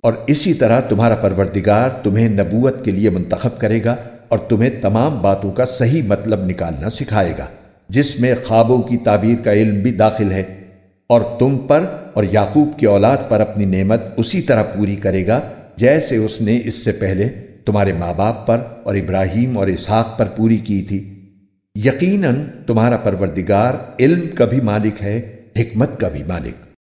اور اسی طرح تمہارا پروردگار تمہیں نبوت کے لیے منتخب کرے گا اور تمہیں تمام باتوں کا صحیح مطلب نکالنا سکھائے گا، جس میں خوابوں کی تعبیر کا علم بھی داخل ہے۔ اور تم پر اور یعقوب کی اولاد پر اپنی نعمت اسی طرح پوری کرے گا جیسے اس نے اس سے پہلے تمہارے ماں باپ پر اور ابراہیم اور اسحاق پر پوری کی تھی۔ یقیناً تمہارا پروردگار علم کا بھی مالک ہے، حکمت کا بھی مالک۔